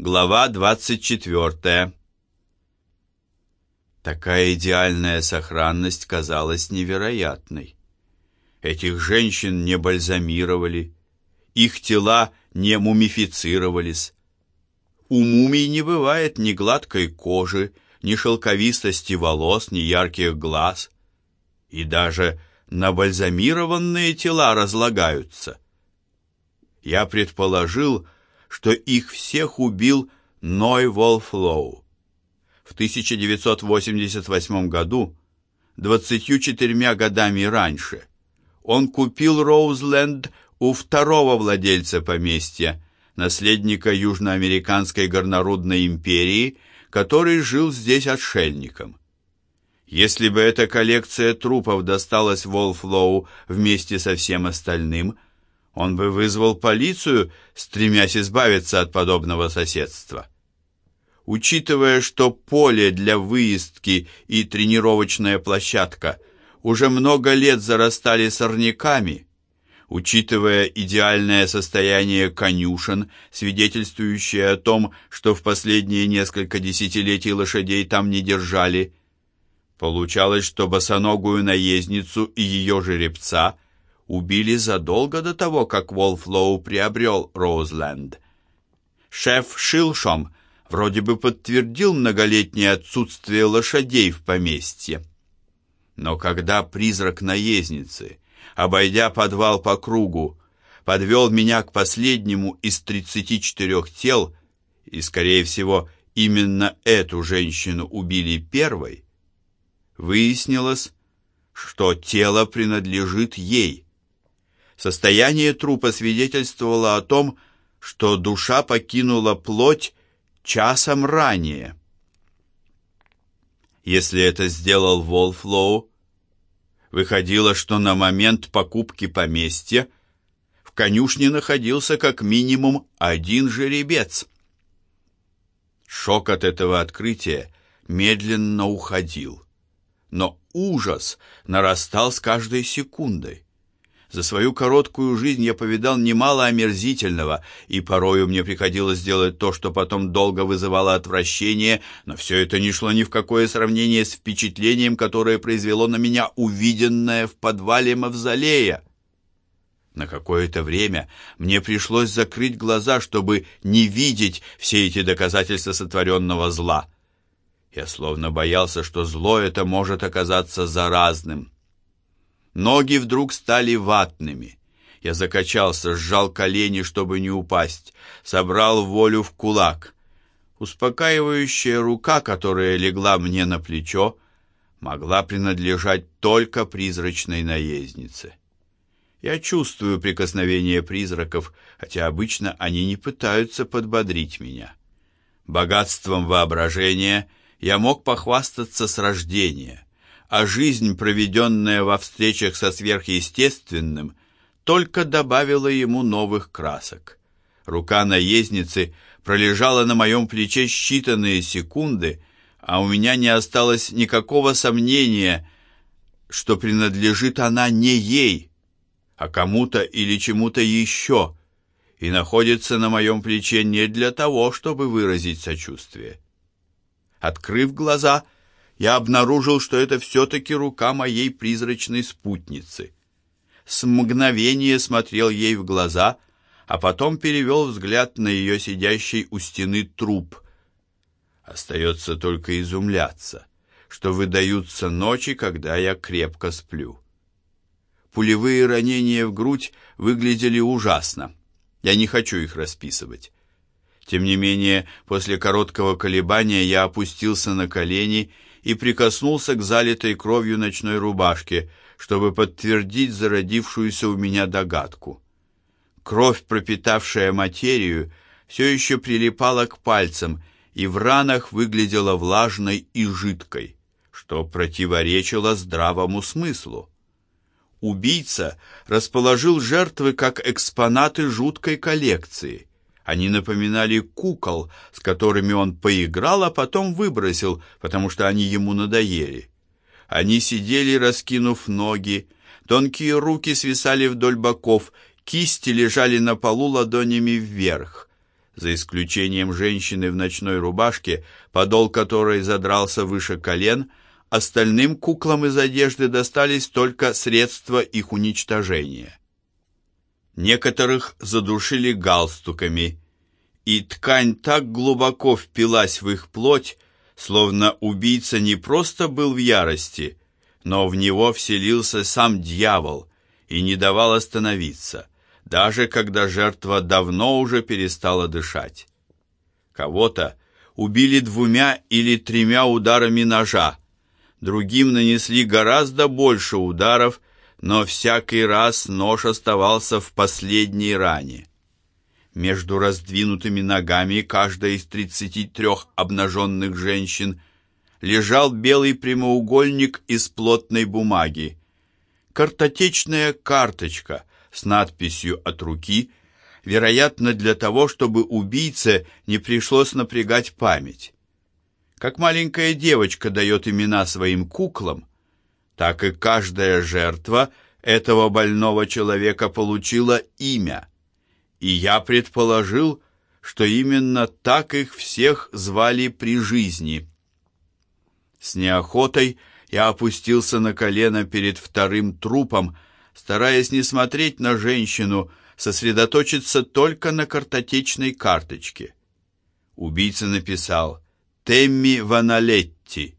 Глава 24. Такая идеальная сохранность казалась невероятной. Этих женщин не бальзамировали, их тела не мумифицировались. У мумий не бывает ни гладкой кожи, ни шелковистости волос, ни ярких глаз. И даже набальзамированные тела разлагаются. Я предположил, что их всех убил Ной Волфлоу. В 1988 году, 24 годами раньше, он купил Роузленд у второго владельца поместья, наследника Южноамериканской горнорудной империи, который жил здесь отшельником. Если бы эта коллекция трупов досталась Волфлоу вместе со всем остальным – он бы вызвал полицию, стремясь избавиться от подобного соседства. Учитывая, что поле для выездки и тренировочная площадка уже много лет зарастали сорняками, учитывая идеальное состояние конюшен, свидетельствующее о том, что в последние несколько десятилетий лошадей там не держали, получалось, что босоногую наездницу и ее жеребца – убили задолго до того, как Волфлоу приобрел Роузленд. Шеф Шилшом вроде бы подтвердил многолетнее отсутствие лошадей в поместье. Но когда призрак наездницы, обойдя подвал по кругу, подвел меня к последнему из тридцати четырех тел, и, скорее всего, именно эту женщину убили первой, выяснилось, что тело принадлежит ей. Состояние трупа свидетельствовало о том, что душа покинула плоть часом ранее. Если это сделал Волфлоу, выходило, что на момент покупки поместья в конюшне находился как минимум один жеребец. Шок от этого открытия медленно уходил, но ужас нарастал с каждой секундой. За свою короткую жизнь я повидал немало омерзительного, и порою мне приходилось делать то, что потом долго вызывало отвращение, но все это не шло ни в какое сравнение с впечатлением, которое произвело на меня увиденное в подвале мавзолея. На какое-то время мне пришлось закрыть глаза, чтобы не видеть все эти доказательства сотворенного зла. Я словно боялся, что зло это может оказаться заразным. Ноги вдруг стали ватными. Я закачался, сжал колени, чтобы не упасть, собрал волю в кулак. Успокаивающая рука, которая легла мне на плечо, могла принадлежать только призрачной наезднице. Я чувствую прикосновение призраков, хотя обычно они не пытаются подбодрить меня. Богатством воображения я мог похвастаться с рождения а жизнь, проведенная во встречах со сверхъестественным, только добавила ему новых красок. Рука наездницы пролежала на моем плече считанные секунды, а у меня не осталось никакого сомнения, что принадлежит она не ей, а кому-то или чему-то еще, и находится на моем плече не для того, чтобы выразить сочувствие. Открыв глаза, я обнаружил, что это все-таки рука моей призрачной спутницы. С мгновения смотрел ей в глаза, а потом перевел взгляд на ее сидящий у стены труп. Остается только изумляться, что выдаются ночи, когда я крепко сплю. Пулевые ранения в грудь выглядели ужасно. Я не хочу их расписывать. Тем не менее, после короткого колебания я опустился на колени и прикоснулся к залитой кровью ночной рубашке, чтобы подтвердить зародившуюся у меня догадку. Кровь, пропитавшая материю, все еще прилипала к пальцам и в ранах выглядела влажной и жидкой, что противоречило здравому смыслу. Убийца расположил жертвы как экспонаты жуткой коллекции. Они напоминали кукол, с которыми он поиграл, а потом выбросил, потому что они ему надоели. Они сидели, раскинув ноги, тонкие руки свисали вдоль боков, кисти лежали на полу ладонями вверх. За исключением женщины в ночной рубашке, подол которой задрался выше колен, остальным куклам из одежды достались только средства их уничтожения. Некоторых задушили галстуками, и ткань так глубоко впилась в их плоть, словно убийца не просто был в ярости, но в него вселился сам дьявол и не давал остановиться, даже когда жертва давно уже перестала дышать. Кого-то убили двумя или тремя ударами ножа, другим нанесли гораздо больше ударов, но всякий раз нож оставался в последней ране. Между раздвинутыми ногами каждой из тридцати трех обнаженных женщин лежал белый прямоугольник из плотной бумаги. Картотечная карточка с надписью от руки, вероятно, для того, чтобы убийце не пришлось напрягать память. Как маленькая девочка дает имена своим куклам, так и каждая жертва этого больного человека получила имя – и я предположил, что именно так их всех звали при жизни. С неохотой я опустился на колено перед вторым трупом, стараясь не смотреть на женщину, сосредоточиться только на картотечной карточке. Убийца написал «Темми Ваналетти»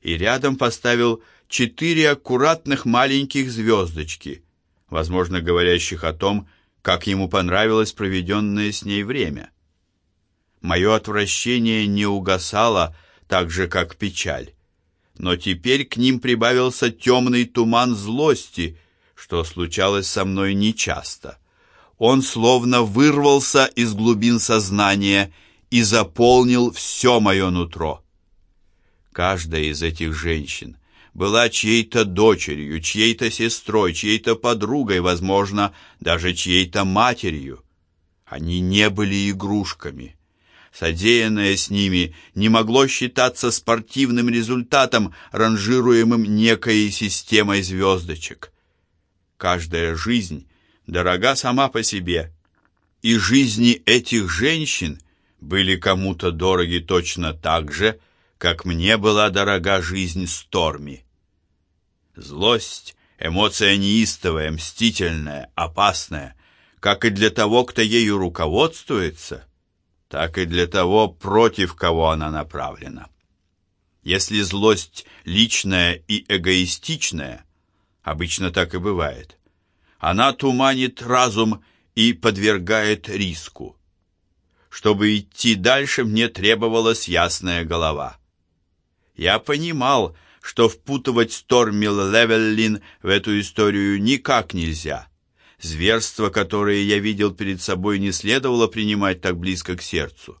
и рядом поставил четыре аккуратных маленьких звездочки, возможно, говорящих о том, как ему понравилось проведенное с ней время. Мое отвращение не угасало, так же, как печаль. Но теперь к ним прибавился темный туман злости, что случалось со мной нечасто. Он словно вырвался из глубин сознания и заполнил все мое нутро. Каждая из этих женщин была чьей-то дочерью, чьей-то сестрой, чьей-то подругой, возможно, даже чьей-то матерью. Они не были игрушками. Содеянное с ними не могло считаться спортивным результатом, ранжируемым некой системой звездочек. Каждая жизнь дорога сама по себе, и жизни этих женщин были кому-то дороги точно так же, как мне была дорога жизнь Сторми. Злость — эмоция неистовая, мстительная, опасная, как и для того, кто ею руководствуется, так и для того, против кого она направлена. Если злость личная и эгоистичная, обычно так и бывает, она туманит разум и подвергает риску. Чтобы идти дальше, мне требовалась ясная голова. Я понимал, что впутывать Стормил Левеллин в эту историю никак нельзя. Зверство, которое я видел перед собой, не следовало принимать так близко к сердцу.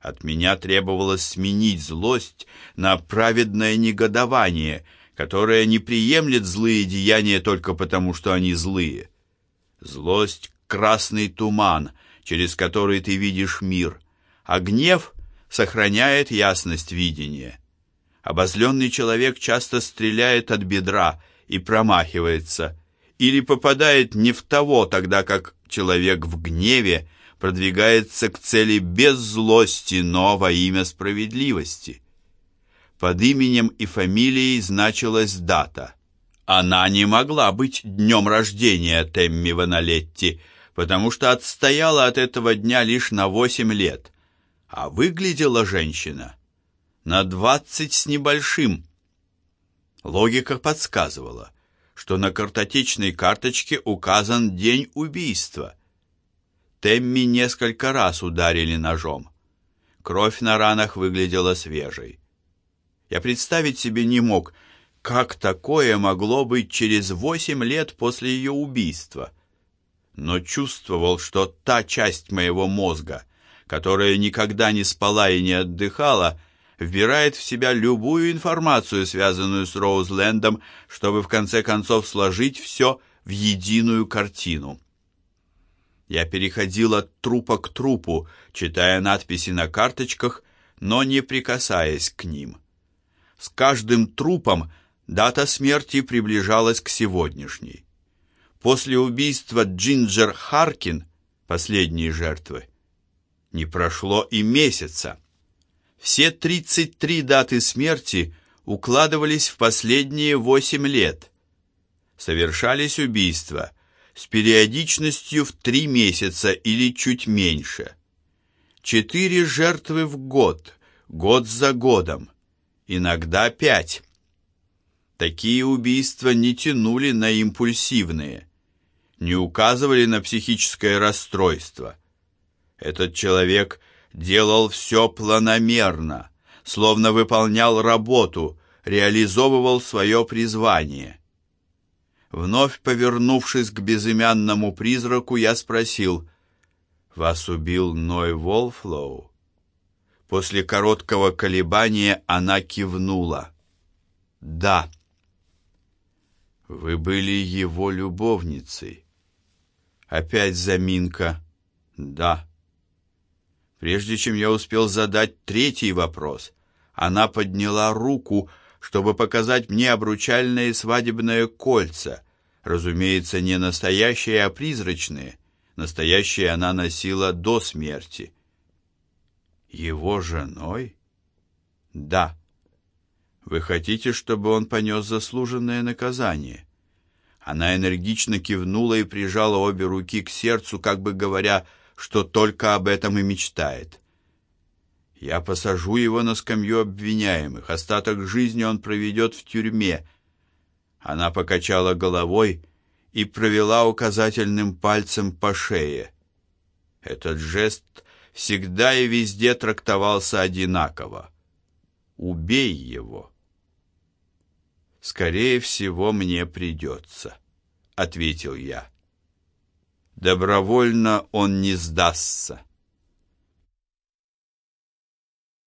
От меня требовалось сменить злость на праведное негодование, которое не приемлет злые деяния только потому, что они злые. Злость — красный туман, через который ты видишь мир, а гнев сохраняет ясность видения. Обозленный человек часто стреляет от бедра и промахивается, или попадает не в того, тогда как человек в гневе продвигается к цели без злости, но во имя справедливости. Под именем и фамилией значилась дата. Она не могла быть днем рождения Темми Ваналетти, потому что отстояла от этого дня лишь на восемь лет, а выглядела женщина на двадцать с небольшим. Логика подсказывала, что на картотечной карточке указан день убийства. Темми несколько раз ударили ножом. Кровь на ранах выглядела свежей. Я представить себе не мог, как такое могло быть через восемь лет после ее убийства. Но чувствовал, что та часть моего мозга, которая никогда не спала и не отдыхала, вбирает в себя любую информацию, связанную с Роузлендом, чтобы в конце концов сложить все в единую картину. Я переходил от трупа к трупу, читая надписи на карточках, но не прикасаясь к ним. С каждым трупом дата смерти приближалась к сегодняшней. После убийства Джинджер Харкин, последней жертвы, Не прошло и месяца. Все 33 даты смерти укладывались в последние восемь лет. Совершались убийства с периодичностью в три месяца или чуть меньше. Четыре жертвы в год, год за годом, иногда пять. Такие убийства не тянули на импульсивные, не указывали на психическое расстройство. Этот человек делал все планомерно, словно выполнял работу, реализовывал свое призвание. Вновь повернувшись к безымянному призраку, я спросил, «Вас убил Ной Волфлоу?» После короткого колебания она кивнула. «Да». «Вы были его любовницей». Опять заминка. «Да». Прежде чем я успел задать третий вопрос, она подняла руку, чтобы показать мне обручальные свадебные кольца. Разумеется, не настоящие, а призрачные. Настоящие она носила до смерти. Его женой? Да. Вы хотите, чтобы он понес заслуженное наказание? Она энергично кивнула и прижала обе руки к сердцу, как бы говоря: что только об этом и мечтает. Я посажу его на скамью обвиняемых. Остаток жизни он проведет в тюрьме. Она покачала головой и провела указательным пальцем по шее. Этот жест всегда и везде трактовался одинаково. Убей его. Скорее всего, мне придется», — ответил я. Добровольно он не сдастся.